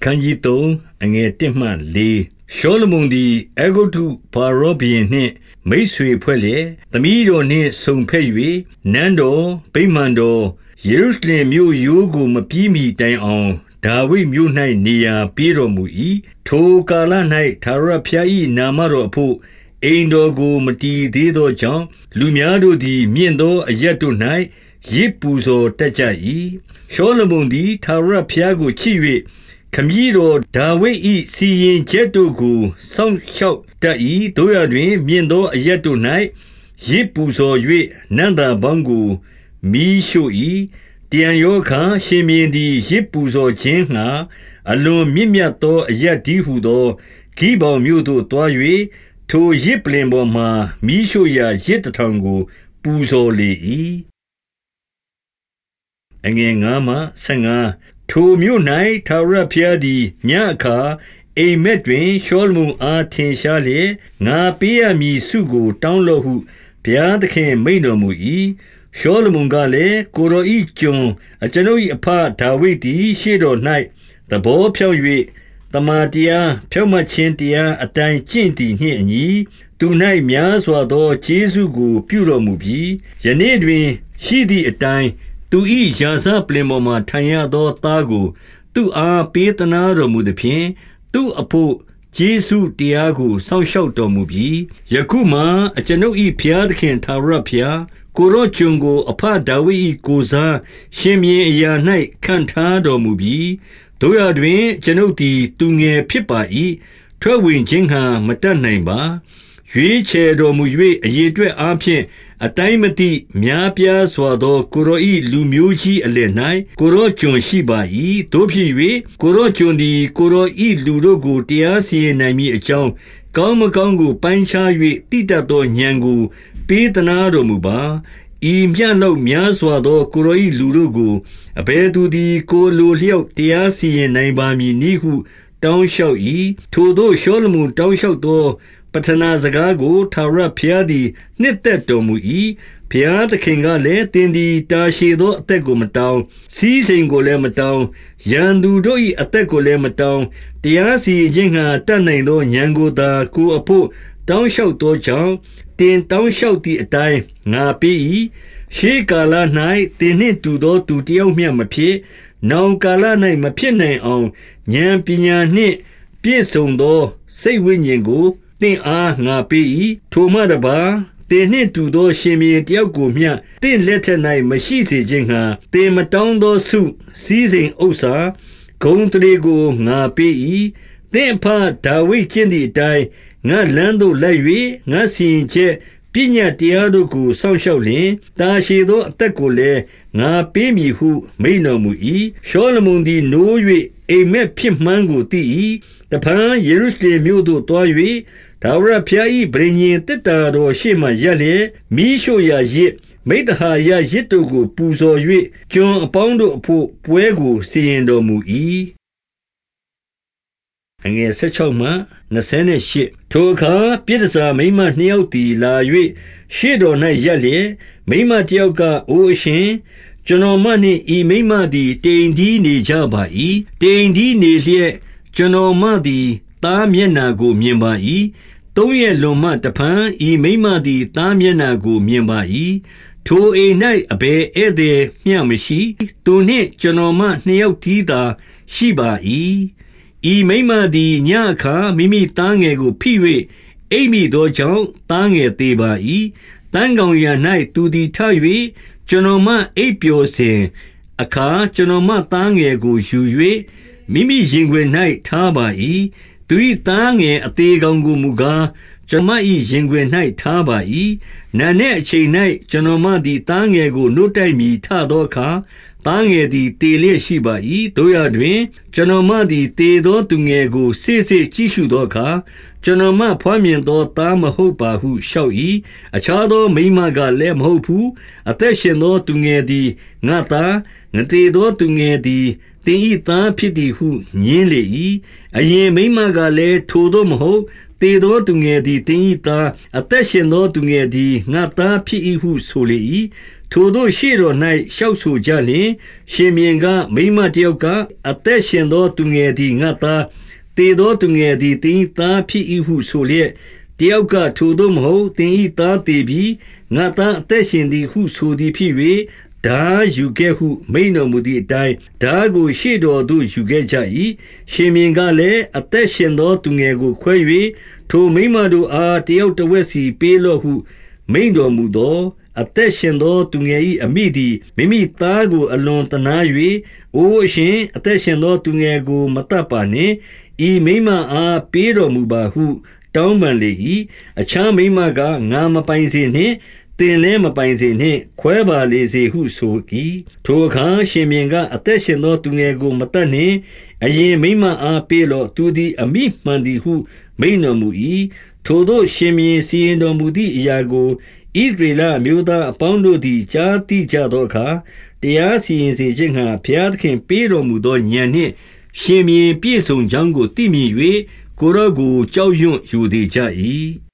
အခန်းကြီး3အငယ်1မှ4ရှောလမုန်သည်အေဂုတုဖာရောဘီရင်နှင့် မိတ်ဆွေဖွဲ့လျက်သမီးတော်နှင့်ဆုံဖက်၍နန်းတော်ဗိမာန်တော်ယေရုရှလင်မြို့ရိုးကိုမပြီးမီတိုင်အောင်ဒါဝိဒ်မြို့၌နေရာပေးတော်မူ၏ထိုကာလ၌သာရဖျား၏နာမတော်အဖို့အိမ်တော်ကိုမတီးသေးသောကြောင့်လူများတို့သည် မြင့်သောအရက်တို့၌ရစ်ပူဇော်တတ်ကြ၏ရှောလမုန်သည်သာရဖျားကိုချစ်၍ ခမည်းတော်ဒါဝိဒ်၏စီရင်ချက်တို့ကိုစောင့်ရှောက်တတ်၏တို့ရတွင် မြင့်သောအရက်တို့၌ရစ်ပူဇော်၍နန္တာပေါင်းကိုမိရှို့၏တန်ယောခာရှင်မြင်းသည်ရစ်ပူဇော်ခြင်းငှာအလွန်မြင့်မြတ်သောအရက်ဒီဟုသောဂိဘောင်မြို့သို့တွား၍ထိုရစ်ပလင်ပေါ်မှမိရှို့ရာရစ်တထောင်ကို ပူဇော်လေ၏အငယ်9မှ15 ထိုမြို့၌ထာဝရဘုရားသည်ညအခါအိမ်မက်တွင်ရှောလမုန်အားထင်ရှားလျက်ငါပေးရမည်စုကို တောင်းလော့ဟုဘုရားသခင်မိန်တော်မူ၏ရှောလမုန်ကလည်းကိုရောဤကျွန်အကျွန်ုပ်၏အဖဒါဝိဒ်သည်ရှေ့တော်၌သဘောဖြောက်၍တမာတရားဖြောက်မှတ်ခြင်းတရားအတိုင်းကျင့်တည်နှင့်အညီသူ၌များစွာသောခြေဆုကို ပြုတော်မူပြီးယနေ့တွင် ရှိသည့်အတိုင်း သူ၏ရာဇပလင်ပေါ်မှထိုင်ရသောသားကို သူအားပေးသနာတော်မူသည်ဖြင့်သူအဖို့ကျေးဇူးတရားကိုစောင့်ရှောက်တော်မူပြီးယခုမှအကျွန်ုပ်၏ဘုရားသခင်သာရဘုရားကိုရောကျွန်ကိုအဖဒါဝိဒ်၏ကိုစားရှင်မြင်းအရာ၌ခံထားတော်မူပြီးတို့ရတွင်ကျွန်ုပ်သည်သူငယ်ဖြစ်ပါ၏ထွက်ဝင်ခြင်းဟံမတတ်နိုင်ပါရွေးချယ်တော်မူ၍အရေအတွက်အားဖြင့် အတိုင်းမသိများပြားစွာသော ကိုရောဤလူမျိုးကြီးအလယ်၌ကိုရောကျွန်ရှိပါ၏တို့ဖြစ်၍ကိုရောကျွန်သည်ကိုရောဤလူတို့ကိုတရားစီရင်နိုင်မည်အကြောင်းကောင်းမကောင်းကိုပိုင်းခြား၍တိတတ်သောဉာဏ်ကိုပေးသနာတော်မူပါဤမြတ်လောက်များစွာသောကိုရောဤလူတို့ကိုအဘယ်သူသည်ကိုလိုလျောက်တရားစီရင်နိုင်ပါမည်နည်းဟုတောင်းလျှောက်၏ထိုသောရှောလမုန်တောင်းလျှောက်သောပ ထနာစကားကိုထာဝရဘုရားသည် နှစ်သက်တော်မူ၏ဘုရားသခင်ကလည်းတင်းဒီတာရှည်သောအသက်ကိုမတောင်းစီးစိမ်ကိုလည်းမတောင်းရန်သူတို့၏အသက်ကိုလည်းမတောင်းတရားစီခြင်းဟာတတ်နိုင်သောဉာဏ်ကိုသာကိုအဖို့တောင်းလျှောက်သောကြောင့်တင်တောင်းလျှောက်သည့်အတိုင်းငါပေး၏ရှေးကာလ၌တင်နှင့်တူသောသူတယောက်မျှမဖြစ်နောင်ကာလ၌မဖြစ်နိုင်အောင်ဉာဏ်ပညာနှင့်ပြည့်စုံသောစိတ်ဝိညာဉ်ကို သင်အားငါပေး၏ထိုမှတပါတင်နှင့်တူသောရှင်မြင်းတယောက်ကိုမျှတင့်လက်ထက်၌မရှိစေခြင်းငှာတင်မတောင်းသောစုစည်းစိမ်ဥစ္စာဂုံတရေကိုငါပေး၏သင်ဖာဒါဝိဒ်ကျင့်သည့်အတိုင်းငါလမ်းသို့လိုက်၍ငါစီရင်ချက် ပညာတရားတို့ကိုစောင့်ရှောက်လျင်တာရှည်သောအသက်ကိုလည်းငါပေးမည်ဟု မိန်တော်မူ၏ရှောလမုန်သည်နိုး၍အိမ်မက်ဖြစ်မှန်းကိုသိ၏တဖန်ယေရုရှလင်မြို့သို့တွား၍ဒါဝရဖျား၏ဗြိညင်တစ်တာတော်ရှေ့မှရက်လျက်မိရှို့ရာရစ်မိတ္တဟာယရစ်တို့ကိုပူဇော်၍ကျွန်အပေါင်းတို့အဖို့ပွဲကိုစီရင်တော်မူ၏ အငယ်16မှ28ထိုအခါပြည်တစားမိမနှစ်ယောက်တီလာ၍ရှေ့တော်၌ရက်လျက်မိမတယောက်ကအိုအရှင်ကျွန်တော်မနှင့်ဤမိမသည်တိမ်ဒီနေကြပါ၏တိမ်ဒီနေလျက်ကျွန်တော်မသည်သားမျက်နာကိုမြင်ပါ၏သုံးရက်လွန်မှတဖန်ဤမိမသည်သားမျက်နာကိုမြင်ပါ၏ထိုအိမ်၌အဘယ်ဧည့်သည်မျှမရှိသူနှင့်ကျွန်တော်မနှစ်ယောက်တည်းသာရှိပါ၏ ဤမိမသည်ညအခါမိမိသားငယ်ကိုဖိ၍အိပ်မိသောကြောင့်သားငယ်သေးပါ၏တန်းကောင်ရ၌သူသည်ထ၍ကျွန်တော်မအိပ်ပျော်စဉ်အခါကျွန်တော်မသားငယ်ကိုယူ၍မိမိရင်ခွင်၌ထားပါ၏သူ၏သားငယ်အသေးကောင်ကိုမူကားကျွန်မ၏ရင်ခွင်၌ထားပါ၏နံနှင့်အချိန်၌ကျွန်တော်မသည်သားငယ်ကိုနှုတ်တိုက်မိထသောအခါ သားငယ်သည်တေလျက်ရှိပါ၏တို့ရတွင် ကျွန်တော်မသည်တေသောသူငယ်ကိုစေ့စေ့ကြည့်ရှုသောအခါကျွန်တော်မဖွားမြင်သောသားမဟုတ်ပါဟုလျှောက်၏အခြားသောမိမကလည်းမဟုတ်ဘူးအသက်ရှင်သောသူငယ်သည်ငါသားငတေသောသူငယ်သည်တင်ဤသားဖြစ်သည်ဟုညင်းလေ၏အရင်မိမကလည်းထိုသောမဟုတ်တေသောသူငယ်သည်တင်ဤသားအသက်ရှင်သောသူငယ်သည်ငါသားဖြစ်၏ဟုဆိုလေ၏ ထိုတို့ရှေ့တော်၌ရှောက်ဆိုကြလျင် ရှင်မြင်းကမိမတယောက်ကအသက်ရှင်သောသူငယ်သည်ငါသားတေသောသူငယ်သည်တင်းသားဖြစ်၏ဟုဆိုလျက်တယောက်ကထိုတို့မဟုတ်တင်းဤသားတေပြီးငါသားအသက်ရှင်သည်ဟုဆိုသည်ဖြစ်၍ဓာယူခဲ့ဟု မိန်တော်မူသည့်အတိုင်းဓာကိုရှေ့တော်သို့ယူခဲ့ကြ၏ရှင်မြင်းကလည်းအသက်ရှင်သောသူငယ်ကိုခွဲ၍ထိုမိမတို့အားတယောက်တစ်ဝက်စီပေးလော့ဟု မိန်တော်မူသော အသက်ရှင်သောသူငယ်၏အမိသည်မိမိသားကိုအလွန်တနာ၍အိုးအရှင်အသက်ရှင်သောသူငယ်ကိုမတတ်ပါနှင့်ဤမိမအားပေးတော်မူပါဟု တောင်းပန်လေ၏အခြားမိမကငါမပိုင်စေနှင့်တင်လဲမပိုင်စေနှင့် ခွဲပါလေစေဟုဆို၏ထိုအခါရှင်မြင်းကအသက်ရှင်သောသူငယ်ကိုမတတ်နှင့်အရင်မိမအားပေးလော့သူသည်အမိမှန်သည်ဟုမိန်တော်မူ၏ထိုတို့ရှင်မြင်းစီရင်တော်မူသည့်အရာကို ဣဒရေလအမျိုးသားအပေါင်းတို့သည်ကြားသိကြသောအခါတရားစီရင်စေခြင်းငှာဘုရားသခင်ပေးတော်မူသောဉာဏ်နှင့် ရှင်မြင်းပြည့်စုံကြောင်းကိုသိမြင်၍ကိုရော့ကိုကြောက်ရွံ့ယူသေးကြ၏